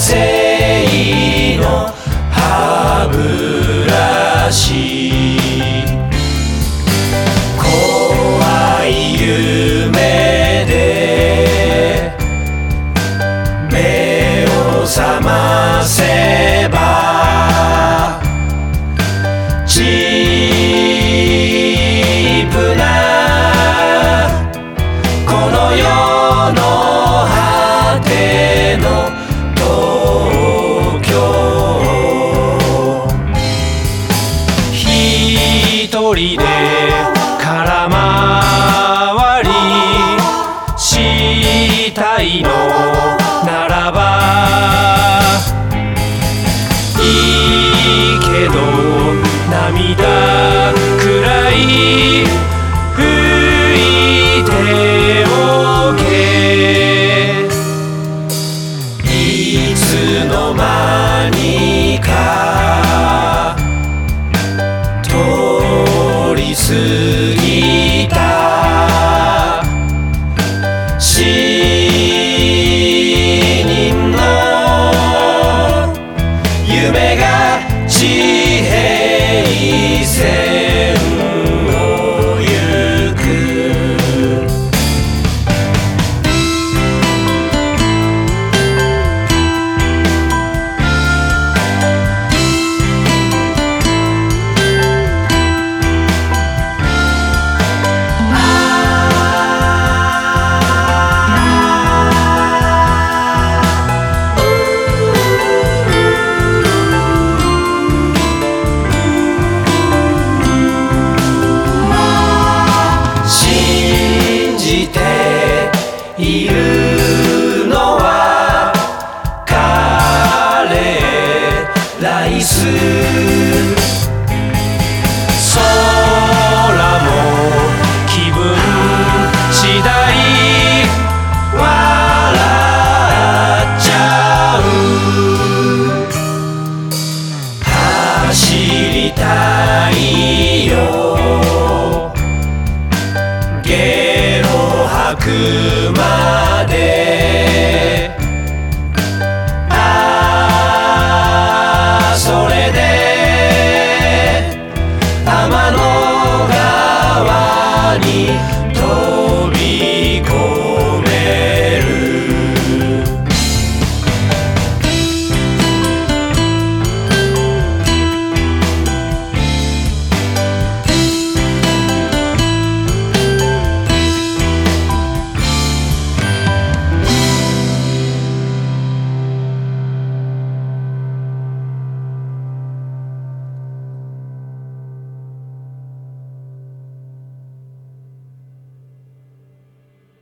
り汗 Jesus. ス空も気分次第笑っちゃう走りたいよゲロ吐く前 Symphony